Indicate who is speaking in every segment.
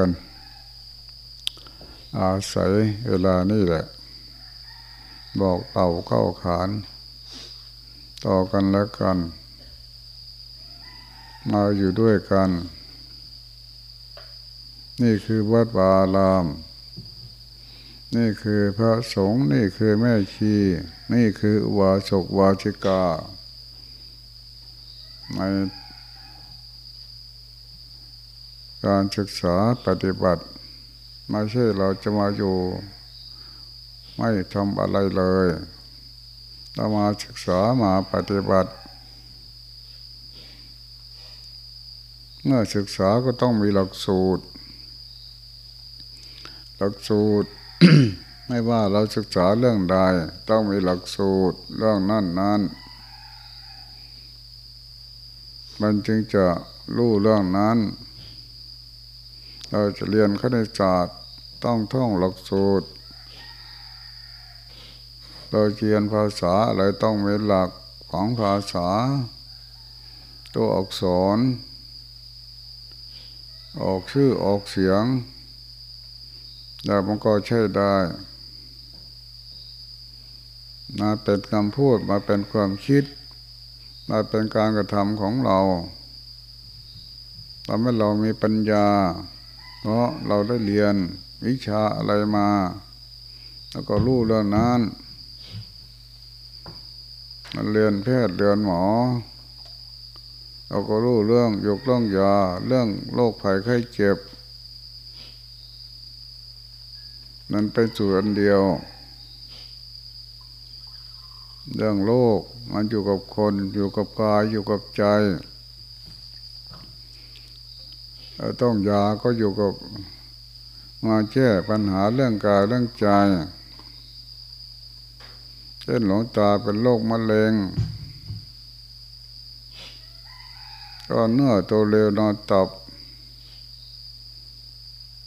Speaker 1: กัน อาศัยเวลานี่แหละ บอกเต่าเข้าขาน ต่อกันแล้วกัน มาอยู่ด้วยกัน นี่คือวัดวาลาม นี่คือพระสงฆ์นี่คือแม่ชี นี่คือวาสกวาชิกาใน การศึกษาปฏิบัติไม่ใช่เราจะมาอยู่ ไม่ทำอะไรเลยเรามาศึกษามาปฏิบัติ เมื่อศึกษาก็ต้องมีหลักสูตร หลักสูตร ไม่ว่าเราศึกษาเรื่องใดต้องมีหลักสูตรเรื่องนั้นนั้นมันจึงจะรู้เรื่องนั้น เราจะเรียนคณิตศาสตร์ต้องท่องหลักสูตร เราเรียนภาษาอะไรต้องมีหลักของภาษา ตัวอักษร ออกชื่อออกเสียงแต่มันก็ใช่ได้มาเป็นคำพูดมาเป็นความคิด มาเป็นการกระทำของเราทำให้เรามีปัญญา เพราะเราได้เรียนวิชาอะไรมา แล้วก็รู้เรื่องนั้น มันเรียนแพทย์เรียนหมอ เราก็รู้เรื่องยกเรื่องยาเรื่องโรคภัยไข้เจ็บนั้นเป็นส่วนเดียว เรื่องโลกมันอยู่กับคนอยู่กับกายอยู่กับใจ ต้องยาก็อยู่กับมาแก้ปัญหาเรื่องกายเรื่องใจเช่นหลงตาเป็นโรคมะเร็งก็เนื้อตัวเร็วนอนตับ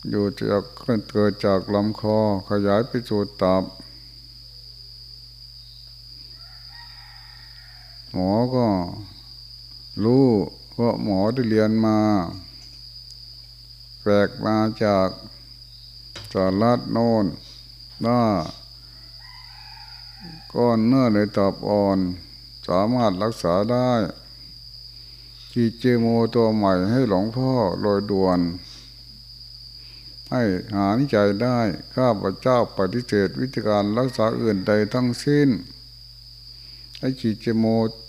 Speaker 1: อยู่จากเกิดจากลำคอขยายไปสู่ตับ หมอก็รู้เพราะหมอได้เรียนมา ปลกมาจากสารัดโนนว่าก้อนเนื้อในตับอ่อน สามารถรักษาได้ทีเจโมตัวใหม่ให้หลวงพ่อโดยด่วน ให้หานใจได้ ข้าพเจ้าปฏิเสธวิธีการรักษาอื่นใดทั้งสิ้นให้ขีเจโม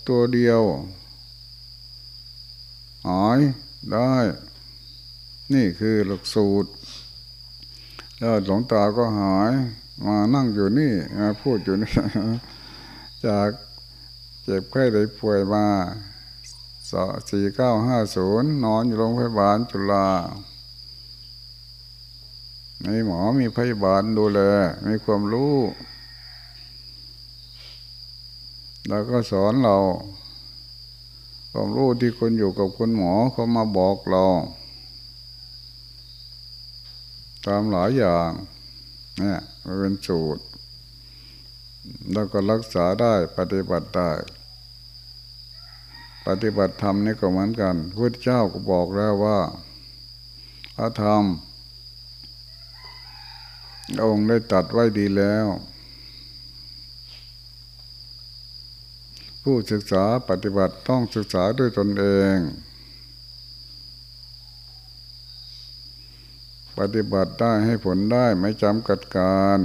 Speaker 1: ตัวเดียว หายได้ นี่คือหลักสูตร แล้วหลวงตาก็หาย มานั่งอยู่นี่มาพูดอยู่นี่ จากเจ็บไข้ได้ป่วยมาสี่เก้าห้าศูนย์นอนอยู่โรงพยาบาลจุฬามีหมอมีพยาบาลดูแลมีความรู้ แล้วก็สอนเรา ความรู้ที่คนอยู่กับคุณหมอเขามาบอกเรา ตามหลายอย่างเนี่ยมันเป็นสูตร แล้วก็รักษาได้ปฏิบัติได้ ปฏิบัติธรรมนี่ก็เหมือนกันพระเจ้าก็บอกแล้วว่าพระธรรมองค์ได้ตัดไว้ดีแล้ว ผู้ศึกษาปฏิบัติต้องศึกษาด้วยตนเอง ปฏิบัติได้ให้ผลได้ไม่จำกัดการ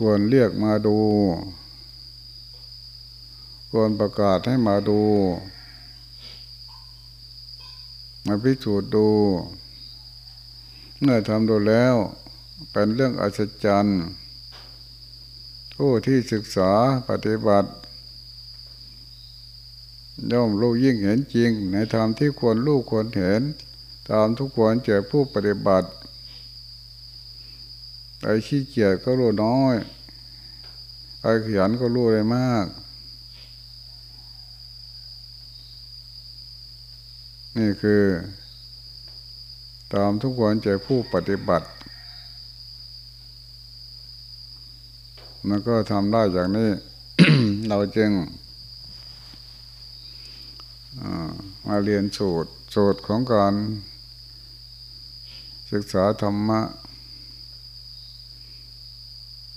Speaker 1: ควรเรียกมาดู ควรประกาศให้มาดู มาพิสูจน์ดู เมื่อทำดูแล้ว เป็นเรื่องอัศจรรย์ผู้ที่ศึกษาปฏิบัติ ย่อมรู้ยิ่งเห็นจริง ในธรรมที่ควรรู้ควรเห็น ตามทุกควรเจอผู้ปฏิบัติไอ้ขี้เกียจก็รู้น้อยไอ้ขยันก็รู้เลยมาก นี่คือ ตามทุกคนเจอผู้ปฏิบัติ มันก็ทำได้อย่างนี้ เราจึง มาเรียนสูตรสูตรของการศึกษาธรรมะ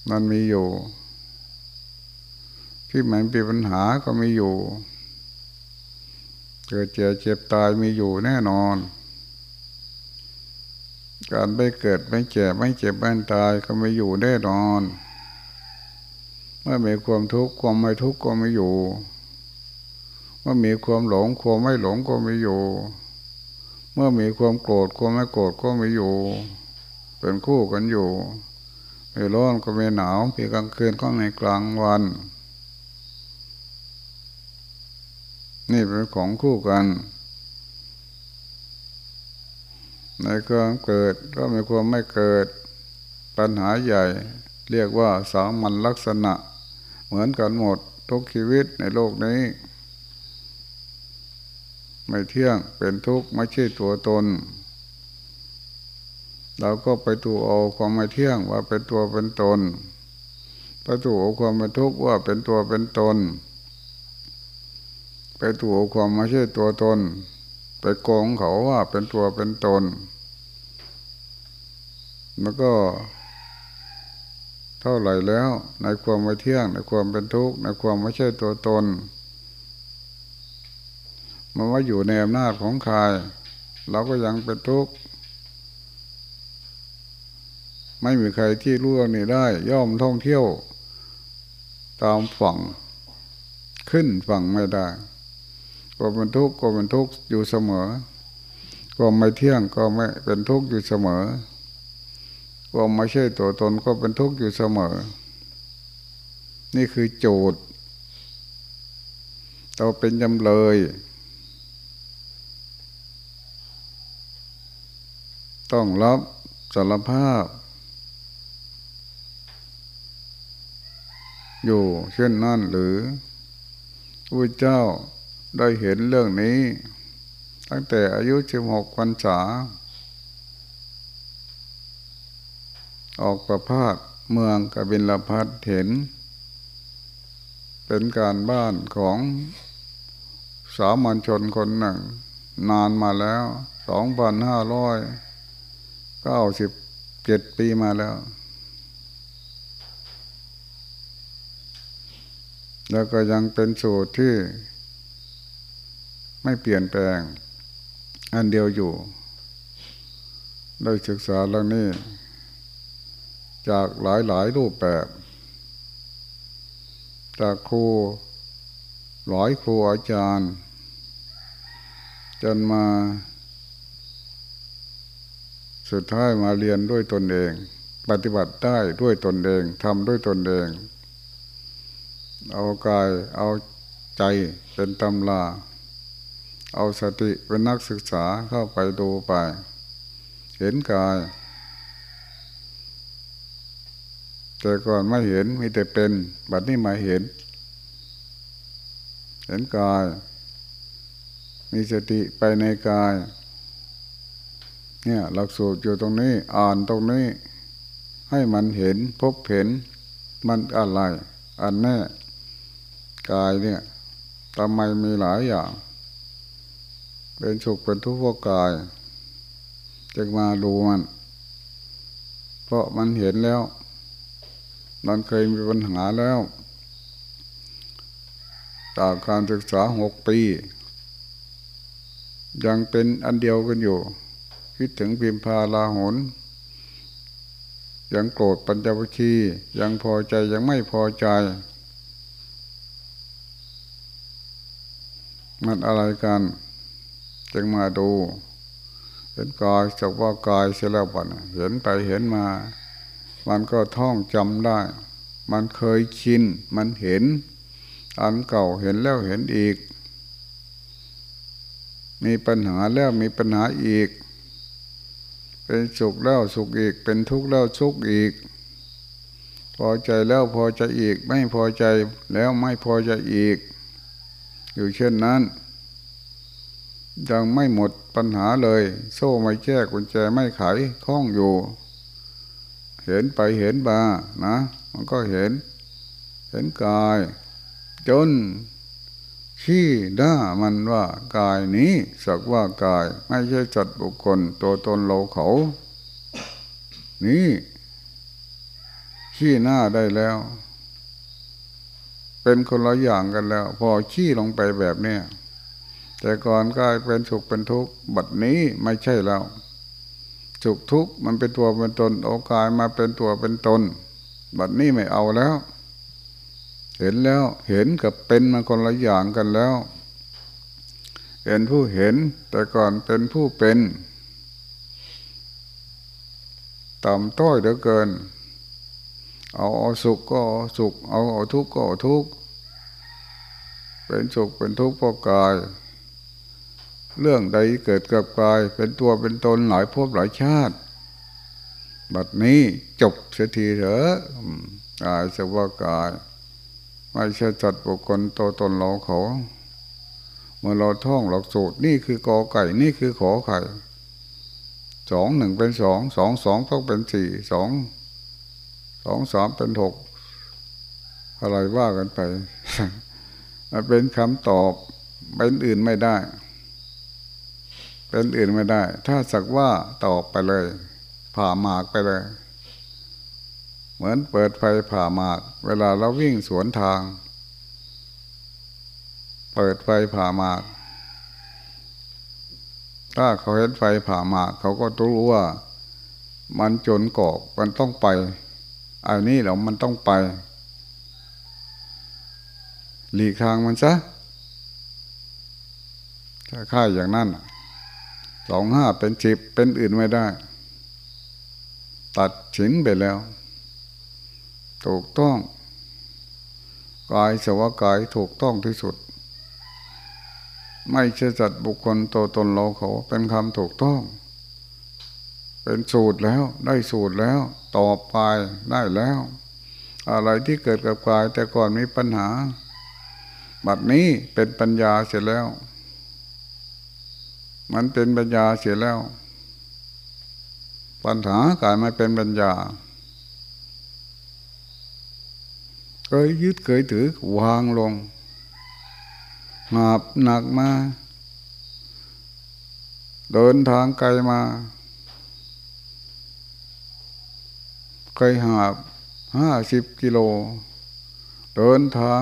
Speaker 1: มันมีอยู่ ที่มันเป็นปัญหาก็มีอยู่ เกิดเจ็บเจ็บตายมีอยู่แน่นอน การไม่เกิดไม่เจ็บไม่เจ็บไม่ตายก็ไม่อยู่แน่นอน เมื่อมีความทุกข์ความไม่ทุกข์ก็ไม่อยู่ มื่อมีความหลงความไม่หลงก็ม่อยู่ เมื่อมีความโกรธความไม่โกรธก็ม่อยู่ เป็นคู่กันอยู่มีร้อนก็มีหนาวมีกลางคืนก็ในกลางวัน นี่เป็นของคู่กัน ในความเกิดก็มีความไม่เกิด ปัญหาใหญ่ เรียกว่าสามัญลักษณะ เหมือนกันหมดทุกชีวิตในโลกนี้ ไม่เที่ยงเป็นทุกข์ไม่ใช่ตัวตน เราก็ไปตูเอาความไม่เที่ยงว่าเป็นตัวเป็นตนไปตูเอาความเป็นทุกข์ว่าเป็นตัวเป็นตน ไปตูเอาความไม่ใช่ตัวตน ไปโกงเขาว่าเป็นตัวเป็นตน มันก็เท่าไหร่แล้วในความไม่เที่ยงในความเป็นทุกข์ในความไม่ใช่ตัวตน มันว่าอยู่ในอำนาจของใครเราก็ยังเป็นทุกข์ไม่มีใครที่รู้เรื่องนี้ได้ ย่อมท่องเที่ยว ตามฝั่ง ขึ้นฝั่งไม่ได้ก็เป็นทุกข์ก็เป็นทุกข์อยู่เสมอก็ไม่เที่ยงก็ไม่เป็นทุกข์อยู่เสมอก็ไม่ใช่ตัวตนก็เป็นทุกข์อยู่เสมอ นี่คือโจทย์เราเป็นจำเลย ต้องรับสารภาพ อยู่เช่นนั่นหรือพระเจ้าได้เห็นเรื่องนี้ ตั้งแต่อายุสิบหกพรรษา ออกประพาสเมืองกบินลพัทเห็น เป็นการบ้านของสามัญชนคนหนึ่ง นานมาแล้วสองพันห้าร้อย เก้าสิบเจ็ดปีมาแล้ว แล้วก็ยังเป็นสูตรที่ไม่เปลี่ยนแปลง อันเดียวอยู่ ได้ศึกษาเรื่องนี้ จากหลายหลายรูปแบบ จากครูหลายครูอาจารย์ จนมา สุดท้ายมาเรียนด้วยตนเอง ปฏิบัติได้ด้วยตนเองทำด้วยตนเอง เอากายเอาใจเป็นตำลา เอาสติเป็นนักศึกษาเข้าไปดูไป เห็นกาย แต่ก่อนไม่เห็นมีแต่เป็น บัดนี้มาเห็น เห็นกาย มีสติไปในกาย เนี่ย หลักสูตรอยู่ตรงนี้ อ่านตรงนี้ ให้มันเห็นพบเห็น มันอะไร อันแน่กายเนี่ยทำไมมีหลายอย่าง เป็นสุขเป็นทุกข์เพราะกายจึงมาดูมัน เพราะมันเห็นแล้วมันเคยมีปัญหาแล้วจากการศึกษาหกปี ยังเป็นอันเดียวกันอยู่ คิดถึงพิมพาลาหนยังโกรธปัญจวัคคียังพอใจยังไม่พอใจ มันอะไรกัน จึงมาดู เห็นกายจากว่ากายเสียแล้วบันเห็นไปเห็นมา มันก็ท่องจำได้ มันเคยชิน มันเห็น อันเก่าเห็นแล้วเห็นอีก มีปัญหาแล้วมีปัญหาอีก เป็นสุขแล้วสุขอีก เป็นทุกข์แล้วทุกข์อีก พอใจแล้วพอใจอีก ไม่พอใจแล้วไม่พอใจอีก อยู่เช่นนั้น ยังไม่หมดปัญหาเลย โซ่ไม่แก้กุญแจไม่ไขคล้องอยู่ เห็นไปเห็นมานะ มันก็เห็น เห็นกาย จน ขี้หน้ามันว่ากายนี้สักว่ากาย ไม่ใช่จัดบุคคลตัวตนเราเขา นี่ขี้หน้าได้แล้ว เป็นคนละอย่างกันแล้ว พอขี้ลงไปแบบเนี้ยแต่ก่อนกายเป็นสุขเป็นทุกข์บัดนี้ไม่ใช่แล้วสุขทุกข์มันเป็นตัวเป็นตนโอกายมาเป็นตัวเป็นตน บัดนี้ไม่เอาแล้ว เห็นแล้วเห็นกับเป็นมันคนละอย่างกันแล้ว เห็นผู้เห็นแต่ก่อนเป็นผู้เป็นต่ำต้อยเหลือเกิน เอาเอาสุขก็สุข เอาเอาทุกข์ก็ทุกข์เป็นสุขเป็นทุกข์เพราะกาย เรื่องใดเกิดกับกาย เป็นตัวเป็นตนหลายภพหลายชาติ บัดนี้จบเสียทีเถอะกายสว่ากาย ไม่ใช่จัดบุคคลตัวตนเราเขาเมื่อเราท่องหลักสูตรนี่คือกอไก่นี่คือขอไข่สองหนึ่งเป็นสองสองสองต้องเป็นสี่สองสองสามเป็นหกอะไรว่ากันไปมันเป็นคำตอบเป็นอื่นไม่ได้ เป็นอื่นไม่ได้ ถ้าสักว่าตอบไปเลย ผ่าหมากไปเลย เหมือนเปิดไฟผ่าหมาก เวลาเราวิ่งสวนทาง เปิดไฟผ่าหมาก ถ้าเขาเห็นไฟผ่าหมาก เขาก็ต้องรู้ว่า มันจนกอกมันต้องไปอันนี้เรามันต้องไป หลีกทางมันซะถ้าค่ายอย่างนั้นสองห้าเป็นสิบเป็นอื่นไม่ได้ ตัดฉินไปแล้ว ถูกต้อง กายสวากายถูกต้องที่สุด ไม่ใช่จัดบุคคลตัวตนเราเขาเป็นคำถูกต้อง เป็นสูตรแล้วได้สูตรแล้ว ต่อไปได้แล้ว อะไรที่เกิดกับกายแต่ก่อนมีปัญหา บัดนี้เป็นปัญญาเสร็จแล้ว มันเป็นปัญญาเสียแล้ว ปัญหากายไมาเป็นปัญญา เคยยึดเคยถือวางลงหาบหนักมา เดินทางไกลมาเคยหาบห้าสิบกิโล เดินทาง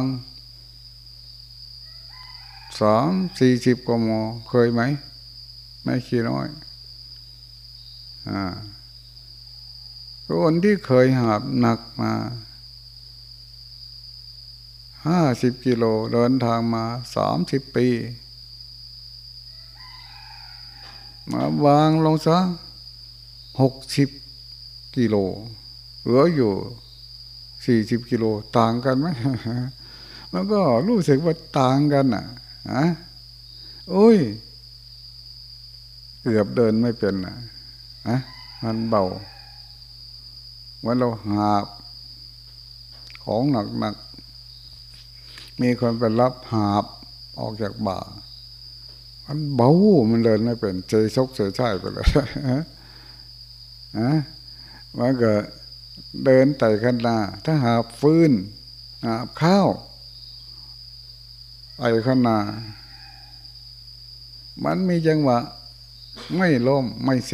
Speaker 1: สามสี่สิบกมเคยไหม ไม่ขี้น้อยอ่าคนที่เคยหาบหนักมา ห้าสิบกิโลเดินทางมาสามสิบปี มาวางลงซะหกสิบกิโลเหลืออยู่สี่สิบกิโลต่างกันไหมมันก็รู้สึกว่าต่างกันอะอะโอ้ย เกือบเดินไม่เป็นนะนะมันเบาเมื่อเราหาบของหนักหนัก มีคนไปรับหาบออกจากบ่า มันเบา มันเดินไม่เป็นเจชกเจช่ไปเลยฮะมันก็เดินไต่ขันนาถ้าหาบฟื้นหาบข้าวไต่ขันนามันมีจังหวะไม่ล้มไม่เซ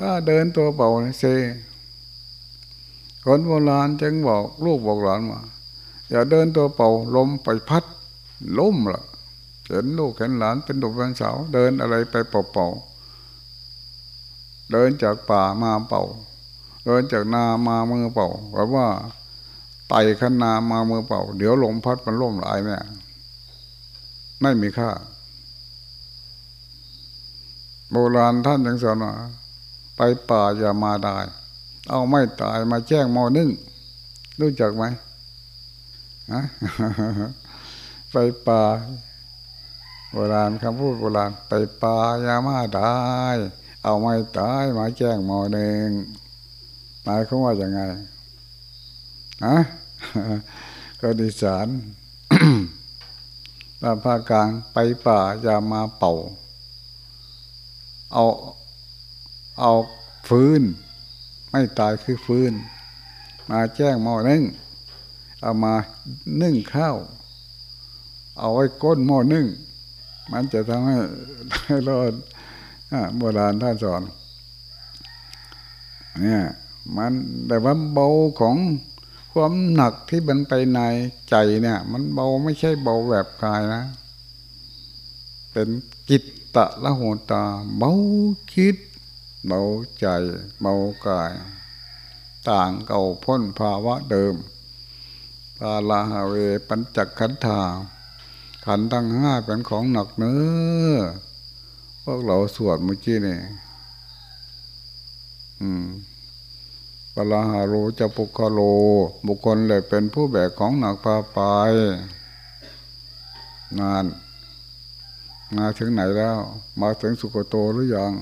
Speaker 1: ก็เดินตัวเป่าเซคนโบราณจึงบอกลูกบอกหลานว่า อย่าเดินตัวเป่าลมไปพัดล้มละเห็นลูกเห็นหลานเป็นดุจเป็นสาว เดินอะไรไปเป่าเดินจากป่ามาเป่า เดินจากนามามือเป่าแปลว่าไต่ขันนามามือเป่า เดี๋ยวลมพัดมันล้มลายเนี่ยไม่มีค่า โบราณท่านยังสอนว่าไปป่าอย่ามาได้ เอาไม่ตายมาแจ้งมอนึ่งรู้จักไหม ไปป่าโบราณคำพูดโบราณไปป่ายามาได้เอาไม่ตายมาแจ้งมอหนึ่งหมายเขาว่าอย่างไงฮะก็ดิสานตาภาคกลางไปป่าอย่ามาเป่า เอาเอาฟื้น ไม่ตายคือฟื้น มาแจ้งหม้อนึ่ง เอามานึ่งข้าว เอาไว้ก้นหม้อนึ่ง มันจะทำให้ให้รอดโบราณท่านสอนเนี่ยมันแต่ว่าเบาของความหนักที่มันไปในใจเนี่ย มันเบาไม่ใช่เบาแบบกายนะ เป็นจิตตะละหูตา เบาคิด เบาใจ เบากาย ต่างเก่าพ้นภาวะเดิม ปาลาหาเว ปัญจขันธาขันทั้งห้าเป็นของหนักเนื้อพวกเราสวดเมื่อกี้นี่อืมปลาหาโรจะปุคโล บุคคลเลยเป็นผู้แบกของหนักพาไปนานมาถึงไหนแล้ว มาถึงสุโกโตหรือยัง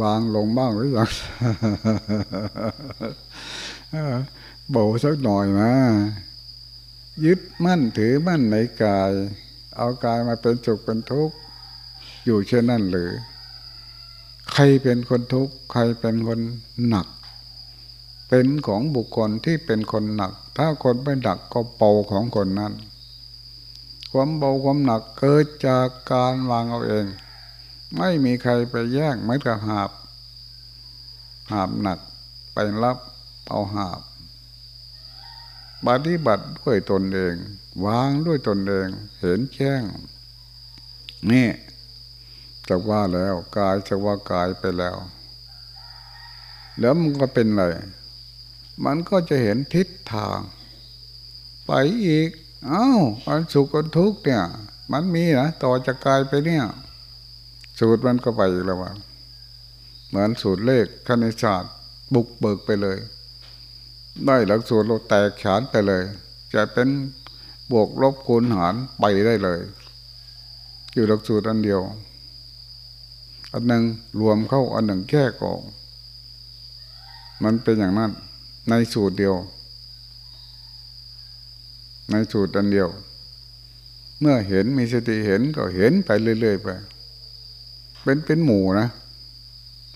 Speaker 1: วางลงบ้างหรือยัง เบาสักหน่อยนะยึดมั่นถือมั่นในกาย เอากายมาเป็นสุขเป็นทุกข์อยู่เช่นนั้นหรือ ใครเป็นคนทุกข์ใครเป็นคนหนัก เป็นของบุคคลที่เป็นคนหนัก ถ้าคนไม่หนักก็เบาของคนนั้น ความเบาความหนักเกิดจากการวางเอาเอง ไม่มีใครไปแย่งไม่กับหาบ หาบหนักไปรับเอาหาบ ปฏิบัติด้วยตนเอง วางด้วยตนเอง เห็นแจ้ง นี่จะว่าแล้วกายจะว่ากายไปแล้ว แล้วมันก็เป็นอะไรมันก็จะเห็นทิศทาง ไปอีก เอา้าอันสุขอันทุกข์เนี่ย มันมีนะต่อจากกายไปเนี่ย สูตรมันก็ไปอีกแล้วว่าเหมือนสูตรเลขคณิตศาสตร์บุกเบิกไปเลย ได้หลักสูตรเราแตกฉานไปเลย จะเป็นบวกลบคูณหารไปได้เลย อยู่หลักสูตรอันเดียว อันหนึ่งรวมเข้าอันหนึ่งแค่กองมันเป็นอย่างนั้น ในสูตรเดียว ในสูตรอันเดียว เมื่อเห็นมีสติเห็นก็เห็นไปเรื่อยๆไป เป็นเป็นหมู่นะ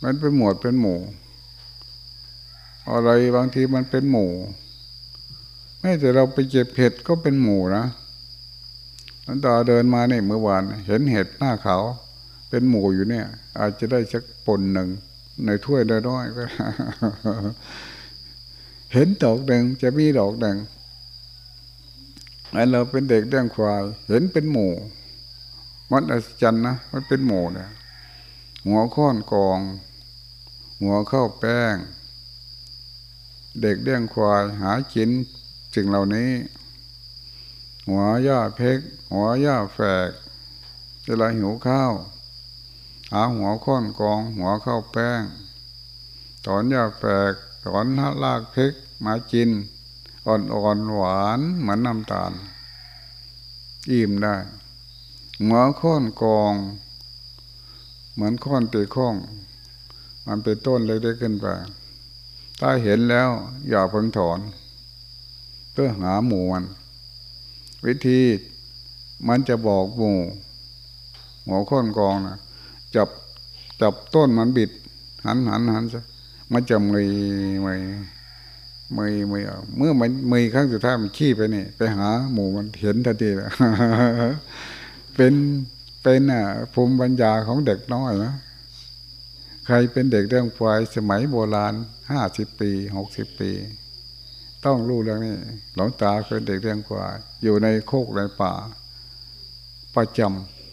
Speaker 1: มันเป็นหมวดเป็นหมู่ อะไรบางทีมันเป็นหมู่แม้แต่เราไปเก็บเห็ดก็เป็นหมู่นะนันตาเดินมาเนี่ยเมื่อวาน เห็นเห็ดหน้าเขา เป็นหมู่อยู่เนี่ย อาจจะได้สักปนหนึ่งในถ้วยน้อยก็เห็นดอกหนึ่งจะมีดอกหนึ่งไอเราเป็นเด็กเรื่องควาย เห็นเป็นหมู่มันอัศจรรย์นะมันเป็นหมู่เนี่ยหัวค้อนกอง หัวเข้าแป้ง เด็กเลี้ยงควายหากินสิ่งเหล่านี้ หัวย่าเพก หัวย่าแฝกเวลาหิวข้าว หาหัวค้อนกองหัวข้าวแป้งถอนย่าแฝกถอนหลากเพกมากิน อ่อนๆหวานเหมือนน้ำตาล อิ่มได้หัวค้อนกอง เหมือนค้อนตีข้อง มันเป็นต้นเล็กๆขึ้นไป ถ้าเห็นแล้ว อย่าเพิ่งถอน เพื่อหาหมู่มัน วิธีมันจะบอกหมู่หัวค้นกองนะจับจับต้นมันบิด หันหันหันซะมันจะมือมือมือมือเมื่อมันมือครั้งสุดท้ายมันขี้ไปนี่ ไปหาหมู่มันเห็นทันทีเลยเป็นเป็นอะภูมิปัญญาของเด็กน้อยนะ ใครเป็นเด็กเรื่องควายสมัยโบราณห้าสิบปีหกสิบปี ต้องรู้เรื่องนี้หลวงตาเป็นเด็กเลี้ยงควาย อยู่ในโคกในป่า ประจ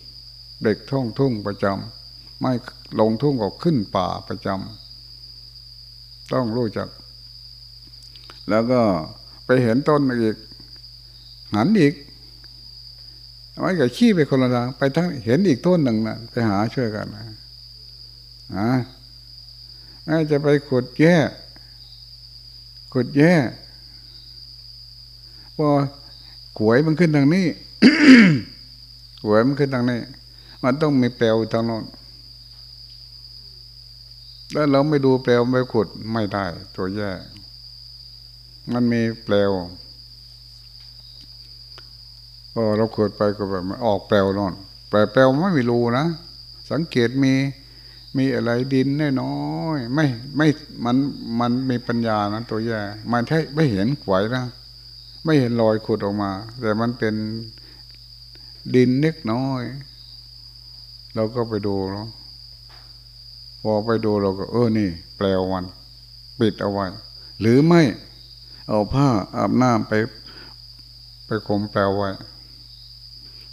Speaker 1: ำเด็กท่องทุ่งประจำไม่ลงทุ่งก็ขึ้นป่าประจำต้องรู้จัก แล้วก็ไปเห็นต้นอีกหันอีกไว้กับขี้ไปคนละทางไปทั้งเห็นอีกต้นหนึ่งนะไปหาช่วยกันนะ อ่าน่าจะไปขุดแย่ขุดแย่พอขวยมันขึ้นทางนี้ขวยมันขึ้นทางนี้ มันต้องมีแปลวทางโน้นแล้วเราไม่ดูแปลวไม่ขุดไม่ได้ ตัวแย่ มันมีแปลวพอเราขุดไปก็แบบมันออกแปลวนอนแปลแปลวไม่มีรูนะ สังเกตมี มีอะไรดินน้อยไม่ไม่มันมันมีปัญญานะตัวแย่มันใช่ไม่เห็นไหวนะไม่เห็นรอยขุดออกมา แต่มันเป็นดินเล็กน้อย เราก็ไปดูเนาะพอไปดูเราก็ เออนี่ แปลวัน ปิดเอาไว้ หรือไม่ เอาผ้าอาบน้ำไป ไปคมแปลไว้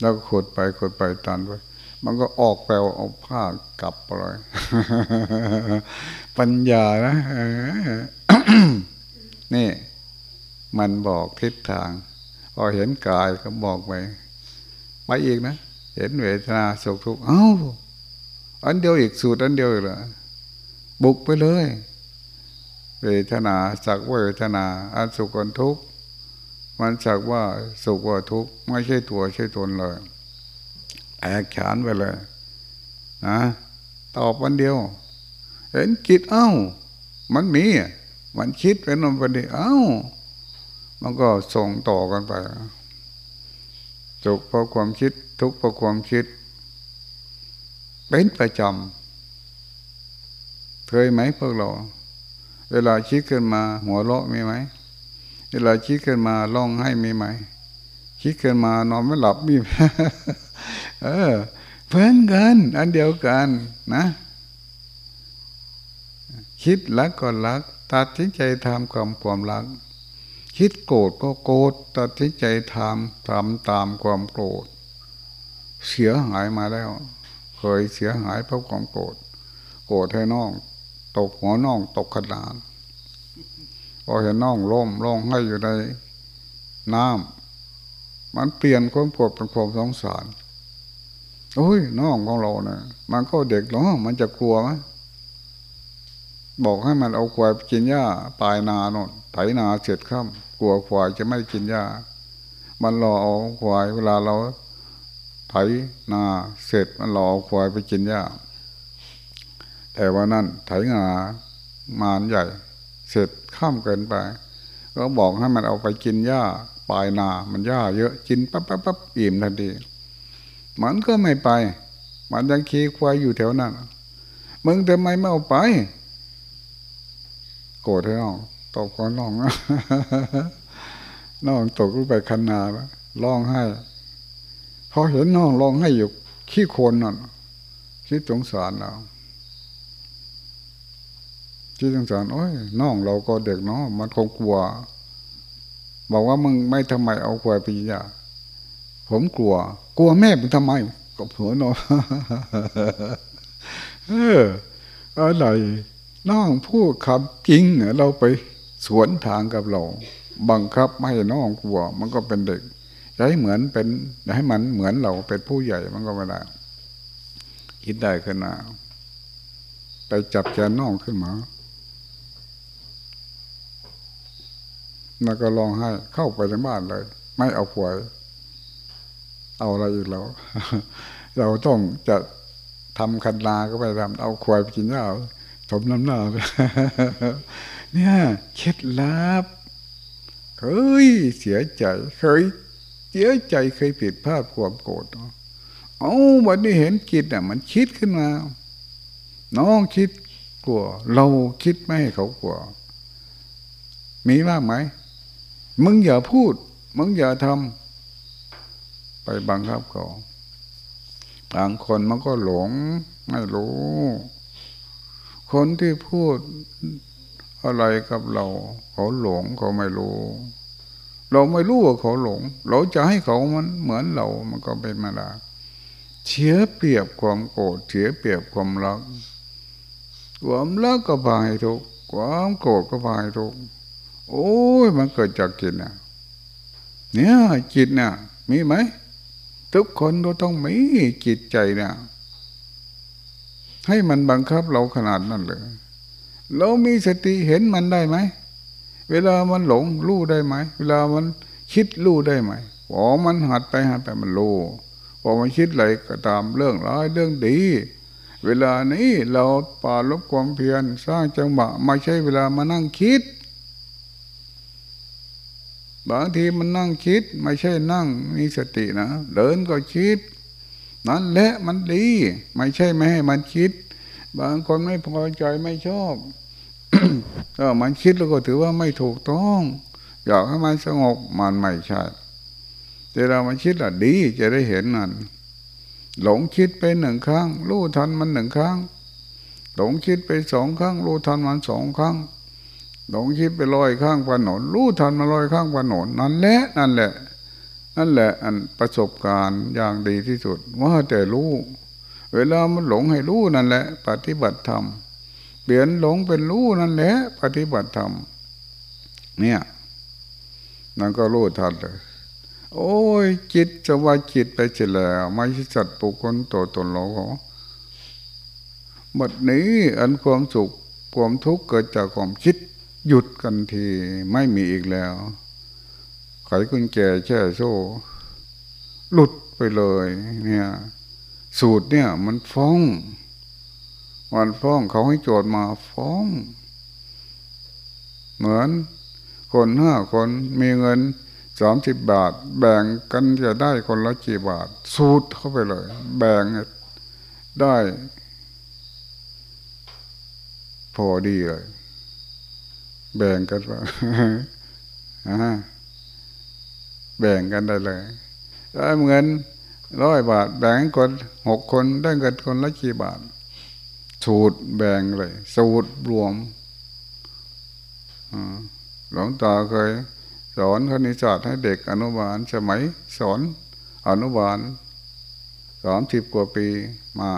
Speaker 1: แล้วขุดไปขุดไปตันไว้ มันก็ออกแปลวเอาผ้ากลับไปเลยปัญญานะนี่ มันบอกทิศทาง พอเห็นกายก็บอกไปไปอีกนะ เห็นเวทนาสุขทุกข์เอ้าอันเดียวอีกสูตรอันเดียวเหรอบุกไปเลย เวทนาสักว่าเวทนาอันสุขอันทุกข์มันสักว่าสุขว่าทุกข์ไม่ใช่ตัวใช่ตนเลย แอกฉานไปเลยนะตอบวันเดียว เห็นคิดเอ้า มันมี มันคิดเป็นนมันดีเอ้า มันก็ส่งต่อกันไปสุขเพราะความคิดทุกข์เพราะความคิด เป็นประจำเคยไหมพวกเรา เวลาคิดขึ้นมาหัวเราะมีไหมเวลาคิดขึ้นมาร้องไห้มีไหมคิดขึ้นมานอนไม่หลับมีไหม เออเพื่อนกันอันเดียวกันนะ คิดรักก็รัก ตัดสินใจทำความความรัก คิดโกรธก็โกรธตัดสินใจทำทำตามความโกรธเสียหายมาแล้ว เคยเสียหายเพราะความโกรธโกรธให้น้อง ตกหัวน้องตกขนาดพอเห็นน้องล้มร้องให้อยู่ในน้ำมันเปลี่ยนความโกรธเป็นความสงสาร โอ้ยน้องของเราเนะ่ยมันก็เด็กเนาะมันจะกลัวไหมบอกให้มันเอาควายกินหญ้าปลายนาโนนไถนาเสร็จข้ามกลัวควายจะไม่กินหญ้า มันรอเอาควายเวลาเราไถนาเสร็จมันรอเอาควายไปกินหญ้า แต่ว่านั่นไถนามานใหญ่ เสร็จข้ามเกินไป ก็บอกให้มันเอาไปกินหญ้าปลายนา มันหญ้าเยอะกินปั๊บปั๊บปั๊บอิ่มทันที มันก็ไม่ไป มันยังขี่ควายอยู่แถวนั้นมึงทำไมไม่เอาไป โกรธให้น้องตกคนน้องน้องตกลงไปคันนาร้องไห้พอเห็นน้องร้องไห้อยู่ขี้โคนนั่นคิดสงสารเราคิดสงสารโอ้ยน้องเราก็เด็กเน้องมันคงกลัว บอกว่ามึงไม่ทำไมเอาควายไปยา ผมกลัว กลัวแม่เป็นทำไมก็ผัวนอนเอออะไรน้องพูดคำจริงเราไปสวนทางกับเรา บังคับไม่ให้น้องกลัว มันก็เป็นเด็กจะให้เหมือนเป็นให้มันเหมือนเราเป็นผู้ใหญ่มันก็ไม่ได้คิดได้ขึ้นมาไปจับแขนน้องขึ้นมาแล้วก็ร้องไห้เข้าไปในบ้านเลย ไม่เอาป่วย เอาอะไรอีกแล้วเราต้องจะทำคันนาก็ไปทำเอาควายไปกินหญ้าสมน้ำหน้าไปเนี่ยเคล็ดลับเคยเสียใจเคยเสียใจเคยผิดพลาดความโกรธเอาวันนี้เห็นจิตอะ มันคิดขึ้นมา น้องคิดกลัว เราคิดไม่ให้เขากลัว มีมากไหมมึงอย่าพูด มึงอย่าทำ ไปบังคับเขาบางคนมันก็หลงไม่รู้ คนที่พูดอะไรกับเรา เขาหลงเขาไม่รู้ เราไม่รู้ว่าเขาหลง เราจะให้เขามันเหมือนเรา มันก็เป็นมาได้เฉียเปรียบความโกรธเฉียเปรียบความรักความรักก็พายทุกความโกรธก็พายทุกโอ้ยมันเกิดจากจิตเนี่ยเนี่ยจิตเนี่ยมีไหม ทุกคนเราต้องมีจิตใจเนี่ยให้มันบังคับเราขนาดนั้นเลยเรามีสติเห็นมันได้ไหม เวลามันหลงรู้ได้ไหม เวลามันคิดรู้ได้ไหมพอมันหัดไปหัดไปมันรู้พอมันคิดอะไรก็ตามเรื่องร้ายเรื่องดี เวลานี้เราป่าลบความเพียรสร้างจังหวะไม่ใช่เวลามานั่งคิด บางทีมันนั่งคิด ไม่ใช่นั่งมีสตินะ เดินก็คิด นั่นแหละมันดี ไม่ใช่ไม่ให้มันคิด บางคนไม่พอใจไม่ชอบก็มันคิดแล้วก็ถือว่าไม่ถูกต้อง อยากให้มันสงบมันไม่ใช่แต่เรามาคิดอะดีจะได้เห็นนั่นหลงคิดไปหนึ่งครั้งรู้ทันมันหนึ่งครั้งหลงคิดไปสองครั้งรู้ทันมันสองครั้ง หลงคิดไปลอยข้างถนนรู้ทันมันลอยข้างถนนนั่นแหละนั่นแหละ นั่นแหละอันประสบการณ์อย่างดีที่สุด ว่าแต่รู้เวลามันหลงให้รู้นั่นแหละ ปฏิบัติธรรมเปลี่ยนหลงเป็นรู้นั่นแหละ ปฏิบัติธรรมเนี่ยนั่นก็รู้ทันเลย โอ้ยจิตจะว่าจิตไปเฉลยไม่ใช่จัดปุคคลตัวตนเราหมดนี้อันความสุขความทุกข์เกิดจากความคิด หยุดกันทีไม่มีอีกแล้วไขกุญแจแช่โซ่ หลุดไปเลย เนี่ย สูตรเนี่ย มันฟ้อง มันฟ้องเขาให้โจทย์มาฟ้อง เหมือน คนห้าคนมีเงินสามสิบบาท แบ่งกันจะได้คนละกี่บาท สูตรเข้าไปเลย แบ่งได้ พอดีเลย แบ่งกันว่าแบ่งกันได้เลยได้เงินร้อยบาท แบ่งคนหกคนได้เงินคนละกี่บาท สูตรแบ่งเลย สูตรรวมหลวงตาเคย สอนคณิตศาสตร์ให้เด็กอนุบาลสมัยสอนอนุบาลสามสิบกว่าปีมา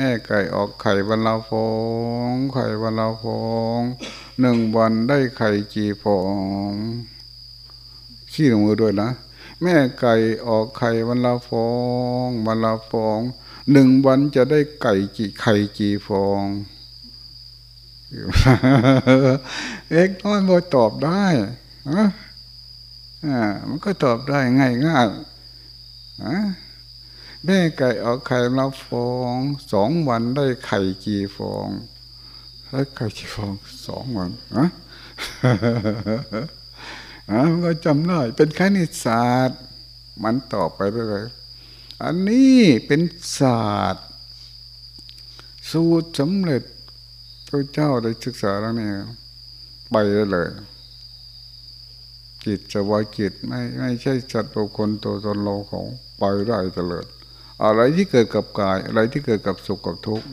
Speaker 1: แม่ไก่ออกไข่วันละฟอง ไข่วันละฟองหนึ่งวันได้ไข่กี่ฟองขี้ลงมือด้วยนะแม่ไก่ออกไข่วันละฟองวันละฟองหนึ่งวันจะได้ไก่กี่ไข่กี่ฟองเอ็กน้อยบอตอบได้อ่ามันก็ตอบได้ง่ายง่าย แม่ไก่เอาไข่มาฟองสองวันได้ไข่กี่ฟองได้ไข่กี่ฟองสองวันอะอะมันก็จำได้เป็นคณิตศาสตร์ มันตอบไปเลยอันนี้เป็นศาสตร์ สูตรสำเร็จพระเจ้าได้ศึกษาแล้วเนี่ยไปได้เลยจิตสวาจิตไม่ไม่ใช่สัตว์บุคคลตัวตนเราของไปได้เลิด อะไรที่เกิดกับกาย อะไรที่เกิดกับสุขกับทุกข์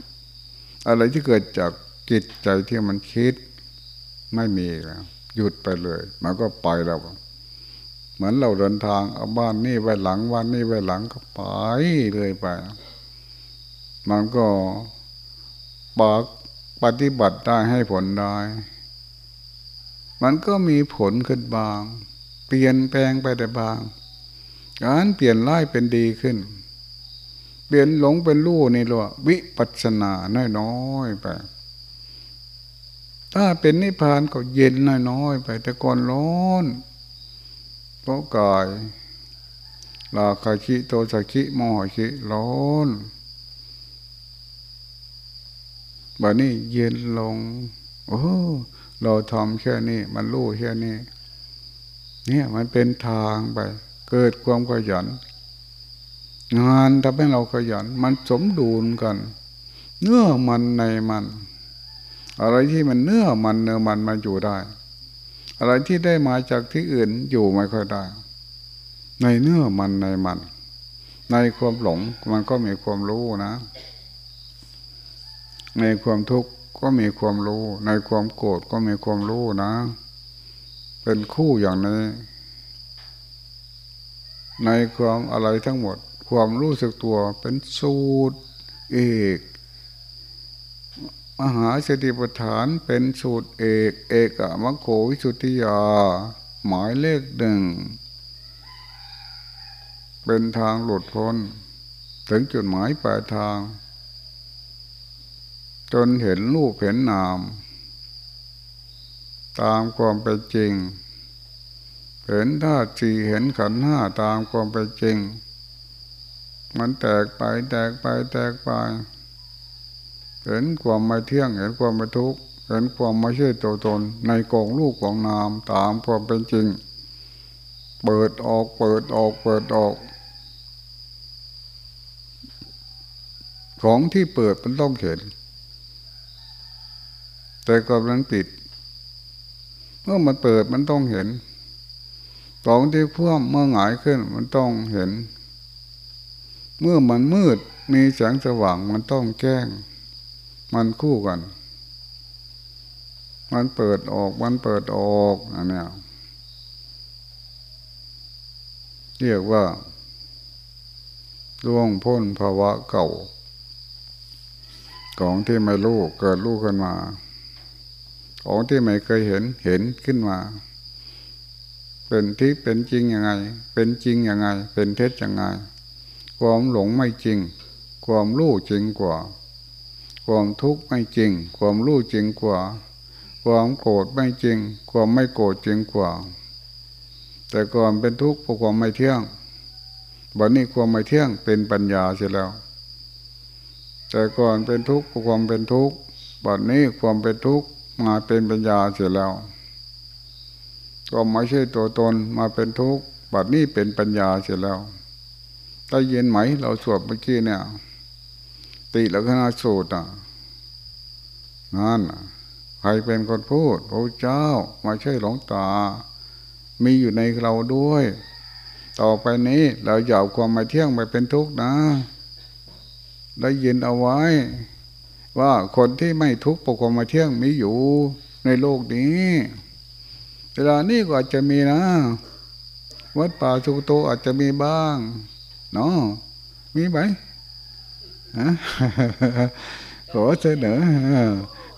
Speaker 1: อะไรที่เกิดจากจิตใจที่มันคิดไม่มีแล้ว หยุดไปเลย มันก็ไปแล้วเหมือนเราเดินทางเอาบ้านนี่ไว้หลังวันนี่ไว้หลังก็ไปเลยไป มันก็ปากปฏิบัติได้ให้ผลได้ มันก็มีผลขึ้นบาง เปลี่ยนแปลงไปแต่บาง การเปลี่ยนร้ายเป็นดีขึ้น เปลี่ยนหลงเป็นรู้นี่หรอวิปัสนาน้อยๆไป ถ้าเป็นนิพพานก็เย็นน้อยๆไป แต่ก่อนร้อนเพราะกายลาคาชิโตสกิโมหชิร้อนบัดนี้เย็นลง โอ้เราทำแค่นี้ มันรู้แค่นี้ เนี่ยมันเป็นทางไป เกิดความขยัน งานทำให้เราขยัน มันสมดุลกัน เนื้อมันในมัน อะไรที่มันเนื้อมันเนื้อมันมาอยู่ได้ อะไรที่ได้มาจากที่อื่นอยู่ไม่ค่อยได้ ในเนื้อมันในมัน ในความหลงมันก็มีความรู้นะ ในความทุกข์ก็มีความรู้ ในความโกรธก็มีความรู้นะ เป็นคู่อย่างนี้ในความอะไรทั้งหมด ความรู้สึกตัวเป็นสูตรเอกมหาสติปัฏฐานเป็นสูตรเอก เอกอะมะโควิสุทธิยา หมายเลขหนึ่ง เป็นทางหลุดพ้น ถึงจุดหมายปลายทาง จนเห็นรูปเห็นนาม ตามความเป็นจริง เห็นธาตุสี่เห็นขันห้าตามความเป็นจริง มันแตกไปแตกไปแตกไป เห็นความไม่เที่ยง เห็นความไม่ทุกข์ เห็นความไม่ใช่ตัวตน ในกองลูกของนามตามความเป็นจริง เปิดออกเปิดออกเปิดออก ของที่เปิดมันต้องเห็น แต่กำลังปิด เมื่อมันเปิดมันต้องเห็นของที่คว่ำเมื่อหงายขึ้นมันต้องเห็น เมื่อมันมืดมีแสงสว่างมันต้องแก้ง มันคู่กัน มันเปิดออกมันเปิดออกอันนี้เรียกว่าล่วงพ้นภาวะเก่า ของที่ไม่รู้เกิดรู้ขึ้นมา ของที่ไม่เคยเห็นเห็นขึ้นมา เป็นที่เป็นจริงยังไง เป็นจริงยังไง เป็นเท็จยังไง ความหลงไม่จริง ความรู้จริงกว่า ความทุกข์ไม่จริง ความรู้จริงกว่า ความโกรธไม่จริง ความไม่โกรธจริงกว่า แต่ก่อนเป็นทุกข์เพราะความไม่เที่ยงบัดนี้ความไม่เที่ยงเป็นปัญญาเสียแล้ว แต่ก่อนเป็นทุกข์เพราะความเป็นทุกข์บัดนี้ความเป็นทุกข์มาเป็นปัญญาเสียแล้ว ก็ไม่ใช่ตัวตนมาเป็นทุกข์บัดนี้เป็นปัญญาเสียแล้ว ได้ยินไหม เราสวดเมื่อกี้เนี่ย ติแล้วก็นาสูตรอะนั่นใครเป็นคนพูดพระเจ้าม่ใช่วยหลงตา มีอยู่ในเราด้วย ต่อไปนี้เราอย่าเอาความม่เที่ยงไปเป็นทุกข์นะ ได้ยินเอาไว้ ว่าคนที่ไม่ทุกข์ปกความม่เที่ยงมีอยู่ในโลกนี้เวลานี้ก็อาจจะมีนะ วัดป่าสุโตอาจจะมีบ้าง เนาะมีไหมขอเสนอ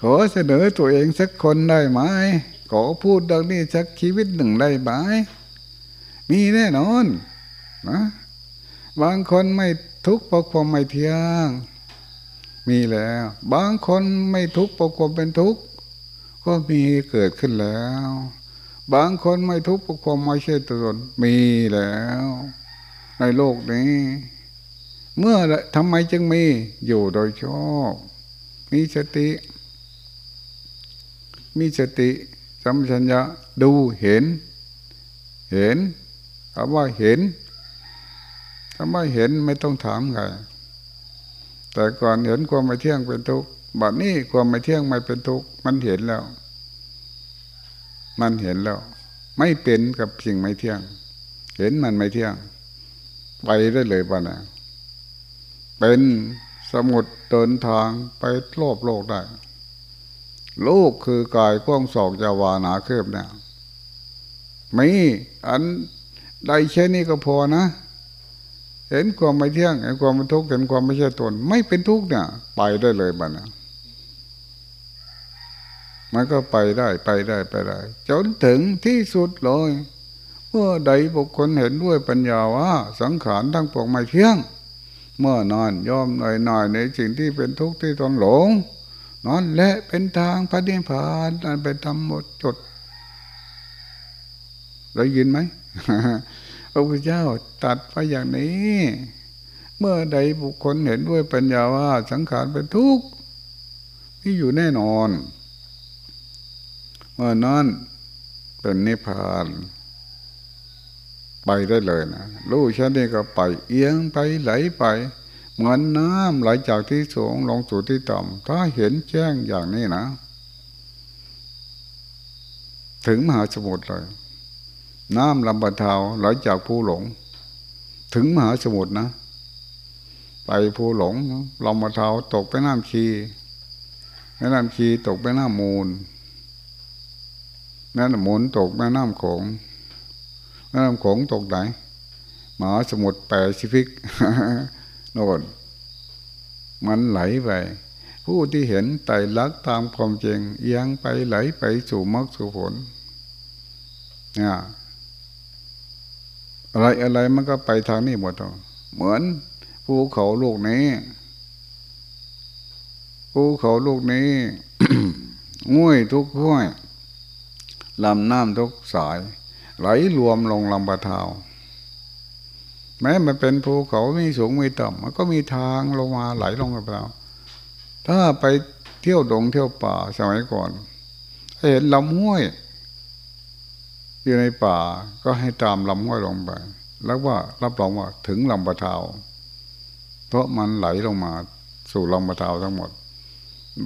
Speaker 1: ขอเสนอตัวเองสักคนได้ไหมขอพูดดังนี้สักชีวิตหนึ่งได้ไหมมีแน่นอนนะบางคนไม่ทุกข์เพราะความไม่เที่ยง มีแล้ว บางคนไม่ทุกข์เพราะความเป็นทุกข์ก็มีเกิดขึ้นแล้ว บางคนไม่ทุกข์เพราะความไม่ใช่ตนมีแล้ว ในโลกนี้ เมื่อทำไมจึงมีอยู่โดยชอบมีสติ มีสติสัมชัญญะดูเห็น เห็นคำว่าเห็นคำว่าเห็นไม่ต้องถามใครแต่ก่อนเห็นความไม่เที่ยงเป็นทุกข์บัดนี้ความไม่เที่ยงไม่เป็นทุกข์มันเห็นแล้ว มันเห็นแล้ว ไม่เป็นกับสิ่งไม่เที่ยง เห็นมันไม่เที่ยง ไปได้เลยบ้านะเป็นสมุดเดินทางไปโลบโลกได้ โลกคือกายกว้างศอกยาวานาเครือบเนี่ยมีอันได้แค่นี้ก็พอนะ เห็นความไม่เที่ยงเห็นความเป็นทุกข์เห็นความไม่ใช่ตน ไม่เป็นทุกข์เนี่ยไปได้เลยบ้านะมันก็ไปได้ไปได้ไปได้ จนถึงที่สุดเลย เมื่อใดบุคคลเห็นด้วยปัญญาว่า สังขารทั้งปวงไม่เที่ยง เมื่อนอนยอมหน่อยหน่อยในสิ่งที่เป็นทุกข์ที่ตนหลง นอนและเป็นทางพระเดียผานอันเป็นธรรมหมดจดได้ยินไหมพระพุทธเจ้าตัดไปอย่างนี้ เมื่อใดบุคคลเห็นด้วยปัญญาว่า สังขารเป็นทุกข์ที่อยู่แน่นอน เมื่อนั้นเป็นนิพพาน ไปได้เลยนะรู้ชานี้ก็ไปเอียงไปไหลไป เหมือนน้ำไหลจากที่สูงลงสู่ที่ต่ำถ้าเห็นแจ้งอย่างนี้นะ ถึงมหาสมุทรเลย น้ำลำบะเทาไหลจากภูหลง ถึงมหาสมุทรนะ ไปภูหลงลำบะเทาตกไปน้ำชีแม่น้ำชีตกไปน้ำมูลแม่น้ำมูลตกแม่น้ำโขง น้ำโขงตกไหนมหาสมุทรแปซิฟิกโน่นมันไหลไป ผู้ที่เห็นไตรลักษณ์ตามความจริงเอียงไปไหลไปสู่มรรคสู่ผลเนี่ยอะไรอะไรมันก็ไปทางนี้หมดเหมือนภูเขาลูกนี้ภูเขาลูกนี้ง่วยทุกห้วยลำน้ำทุกสาย ไหลรวมลงลำปะทาวแม้มันเป็นภูเขามีสูงมีต่ำมันก็มีทางลงมาไหลลงลำปะทาวถ้าไปเที่ยวดงเที่ยวป่าสมัยก่อน เห็นลำห้วย อยู่ในป่าก็ให้ตามลำห้วยลงไป แล้วว่ารับรองว่าถึงลำปะเทาเพราะมันไหลลงมาสู่ลำปะเทาทั้งหมด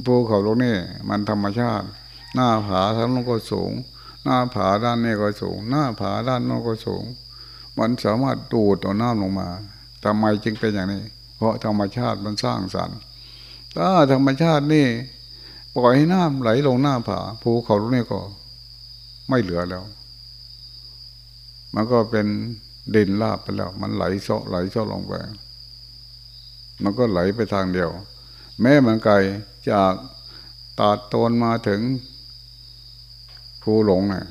Speaker 1: ภูเขาลูกนี้มันธรรมชาติ หน้าผาทั้งลงก็สูง หน้าผาด้านนี้ก็สูง หน้าผาด้านนั้นก็สูง มันสามารถดูดเอาน้ำลงมาทำไมจึงเป็นอย่างนี้ เพราะธรรมชาติมันสร้างสรรค์ถ้าธรรมชาตินี่ ปล่อยให้น้ำไหลลงหน้าผาภูเขาลูกนี้ก็ ไม่เหลือแล้ว มันก็เป็นดินลาบไปแล้ว มันไหลเซาะไหลเซาะลงไปมันก็ไหลไปทางเดียว แม้มันไกลจากตาดตนมาถึง ภูหลงเนี่ย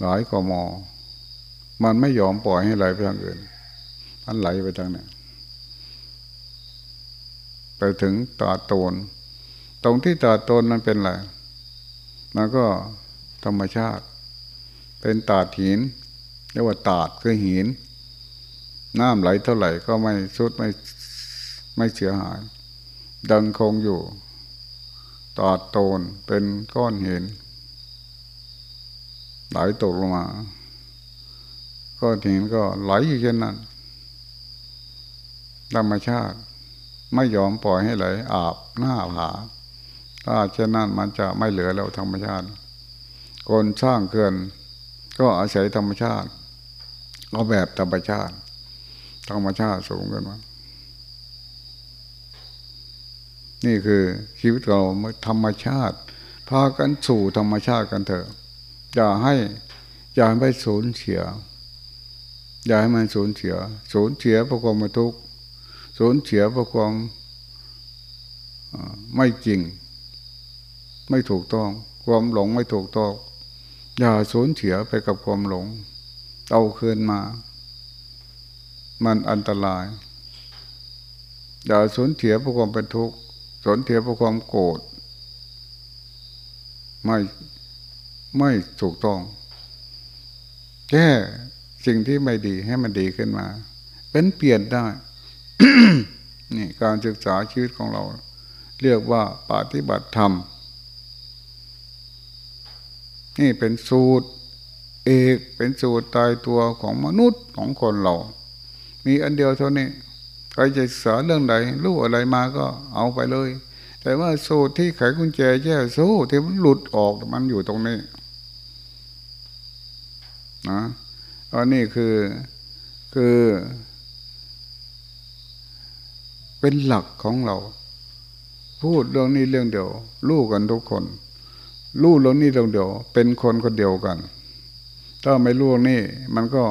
Speaker 1: หลายกมอ มันไม่ยอมปล่อยให้ไหลไปทางอื่น มันไหลไปทางนี้ไปถึงตาดตน ตรงที่ตาดตนมันเป็นอะไรมันก็ธรรมชาติ เป็นตาดหินเรียกว่าตาดคือหิน น้ำไหลเท่าไหร่ก็ไม่สุดไม่ไม่เสียหาย ดังคงอยู่ ตาดโตนเป็นก้อนหิน ไหลตกลงมาก้อนหินก็ไหลอยู่เช่นนั้นธรรมชาติ ไม่ยอมปล่อยให้ไหล อาบหน้าผาถ้าเช่นนั้นมันจะไม่เหลือแล้วธรรมชาติ คนสร้างเขื่อนก็อาศัยธรรมชาติเอาแบบธรรมชาติ ธรรมชาติสูงขึ้นมา นี่คือชีวิตเราธรรมชาติ พากันสู่ธรรมชาติกันเถอะ อย่าให้อย่าไปสูญเสีย อย่าให้มันสูญเสีย สูญเสียเพราะความทุกข์สูญเสียเพราะความไม่จริง ไม่ถูกต้อง ความหลงไม่ถูกต้อง อย่าสูญเสียไปกับความหลง เอาคืนมา มันอันตราย อย่าสูญเสียเพราะความเป็นทุกข์สูญเสียเพราะความโกรธไม่ ไม่ถูกต้อง แก้สิ่งที่ไม่ดีให้มันดีขึ้นมา เป็นเปลี่ยนได้ นี่การศึกษาชีวิตของเรา เรียกว่าปฏิบัติธรรม นี่เป็นสูตร เอกเป็นสูตรตายตัวของมนุษย์ของคนเรา มีอันเดียวเท่านี้ใครจะศึกษาเรื่องใดรู้อะไรมาก็เอาไปเลย แต่ว่าสูตรที่ไขกุญแจแย่สู้ที่มันหลุดออกมันอยู่ตรงนี้ นะอันนี้คือคือ เป็นหลักของเรา พูดเรื่องนี้เรื่องเดียวรู้กันทุกคนรู้เรื่องนี้เรื่องเดียว เป็นคนคนเดียวกัน ถ้าไม่รู้นี่ มันก็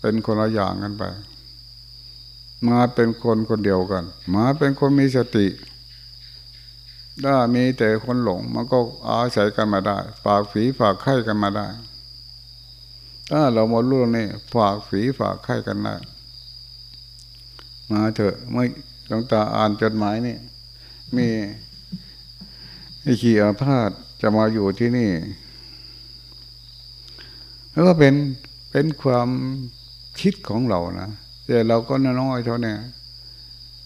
Speaker 1: เป็นคนละอย่างกันไป มาเป็นคนคนเดียวกัน มาเป็นคนมีสติ ถ้ามีแต่คนหลง มันก็อาศัยกันมาได้ ฝากฝีฝากไข่กันมาได้ ถ้าเรามารู้นี่ฝากฝีฝากไข่กันได้มาเถอะไม่ต้องตาอ่านจดหมายนี่ มีไอ้ขี้อาพาธจะมาอยู่ที่นี่ แล้วก็เป็นเป็นความคิดของเรานะแต่เราก็น้อยเท่านี้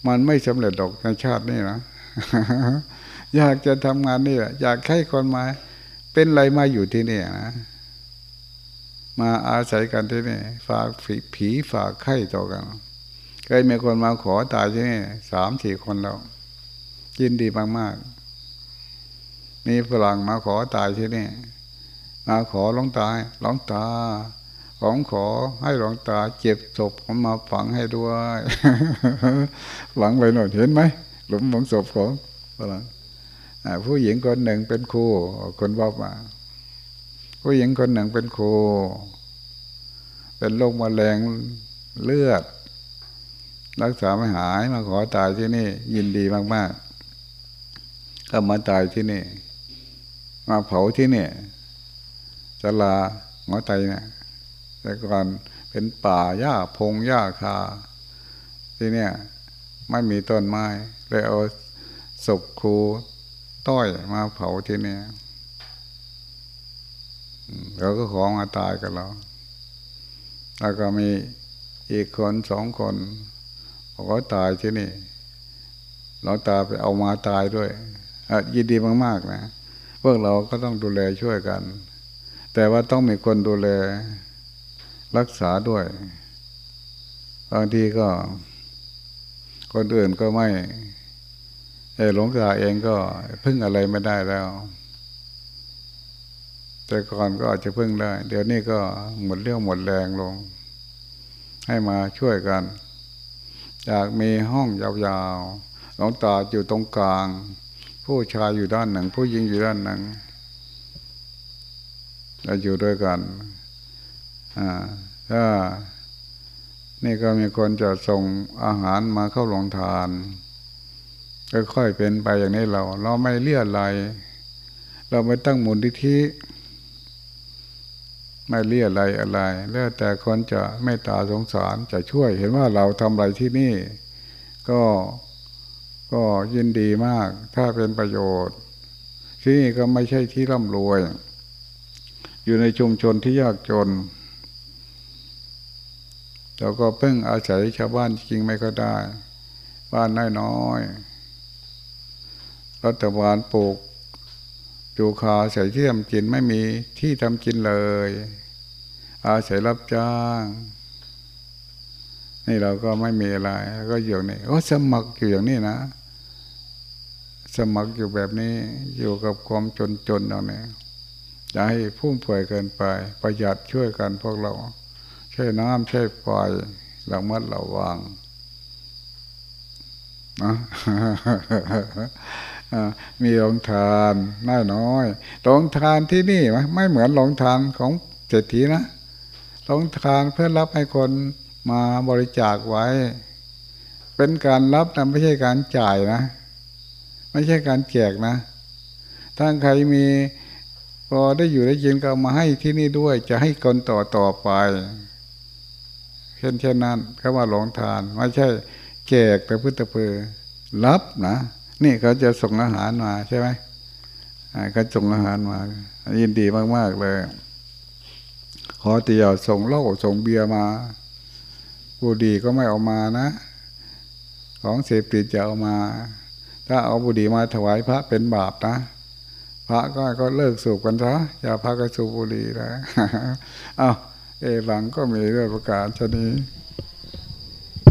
Speaker 1: มันไม่สำเร็จดอกในชาตินี่นะอยากจะทำงานนี่อยากให้คนมา เป็นไรมาอยู่ที่นี่นะ มาอาศัยกันที่นี่ฝากผีฝากไข่ต่อกันเคยมีคนมาขอตายที่นี่สามสี่คนแล้วยินดีมากๆมีฝรั่งมาขอตายที่นี่มาขอหลงตาหลงตาของขอให้หลวงตาเจ็บศพผมมาฝังให้ด้วยหลังไปหน่อยเห็นไหมหลุมฝังศพของฝรั่งผู้หญิงคนหนึ่งเป็นครูคนบอกมา ผู้หญิงคนหนึ่งเป็นครู เป็นโรคมะเร็งเลือด รักษาไม่หายมาขอตายที่นี่ ยินดีมากๆ ก็มาตายที่นี่ มาเผาที่นี่จลาหมอไตเนี่ยแต่ก่อนเป็นป่าหญ้าพงหญ้าคา ที่เนี่ยไม่มีต้นไม้เลยเอาศพครูต้อยมาเผาที่นี่ เราก็ขอมาตายกับเรา แล้วก็มีอีกคนสองคนบอกว่าตายที่นี่เราตาไปเอามาตายด้วยยินดีมากๆนะพวกเราก็ต้องดูแลช่วยกัน แต่ว่าต้องมีคนดูแลรักษาด้วยบางทีก็ คนอื่นก็ไม่หลงตาเองก็พึ่งอะไรไม่ได้แล้ว แต่ก่อนก็อาจจะพึ่งได้ เดี๋ยวนี้ก็หมดเรี่ยวหมดแรงลง ให้มาช่วยกัน อยากมีห้องยาวๆหลวงตาอยู่ตรงกลาง ผู้ชายอยู่ด้านหนึ่ง ผู้หญิงอยู่ด้านหนึ่งเราอยู่ด้วยกัน อ่าถ้านี่ก็มีคนจะส่งอาหารมาเข้าลงทานค่อยๆเป็นไปอย่างนี้เรา เราไม่เลี่ยอะไร เราไม่ตั้งมูลทิธิ ไม่เลี่ยอะไรอะไร แล้วแต่คนจะเมตตาสงสารจะช่วยเห็นว่าเราทำอะไรที่นี่ ก็ก็ยินดีมาก ถ้าเป็นประโยชน์ ที่นี่ก็ไม่ใช่ที่ร่ำรวย อยู่ในชุมชนที่ยากจนเราก็เพิ่งอาศัยชาวบ้านจริงไม่ก็ได้ บ้านน้อยๆรัฐบาลปลูก จูคาใส่ที่ทำกินไม่มีที่ทำกินเลย อาศัยรับจ้าง นี่เราก็ไม่มีอะไร ก็อยู่นี่ก็สมัครอยู่อย่างนี้นะ สมัครอยู่แบบนี้ อยู่กับความจนจนเอาเนี่ยอย่าให้พุ่มเผื่อเกินไป ประหยัดช่วยกันพวกเราใช้น้ำใช้ไฟระมัดระวังนะ มีโรงทานน้อยน้อยโรงทานที่นี่ไม่เหมือนโรงทานของเศรษฐีนะโรงทานเพื่อรับให้คนมาบริจาคไว้ เป็นการรับนะไม่ใช่การจ่ายนะ ไม่ใช่การแจกนะ ถ้าใครมีพอได้อยู่ได้ยินก็มาให้ที่นี่ด้วย จะให้คนต่อต่อไป เช่นเช่นนั้นเขาว่าหลงทาน ไม่ใช่แจกแต่พุทธเพอรับนะ นี่เขาจะส่งอาหารมาใช่ไหมเขาส่งอาหารมา ยินดีมาก ๆ เลย ขอตียวส่งเหล้าส่งเบียร์มาบุดีก็ไม่เอามานะ ของเสพติดจะเอามา ถ้าเอาบุดีมาถวายพระเป็นบาปนะ พระก็ก็เลิกสูบกันซะอย่าพระก็สูบบุหรี่แล้วอ้าเอหลังก็มีเรื่องประกาศชนี้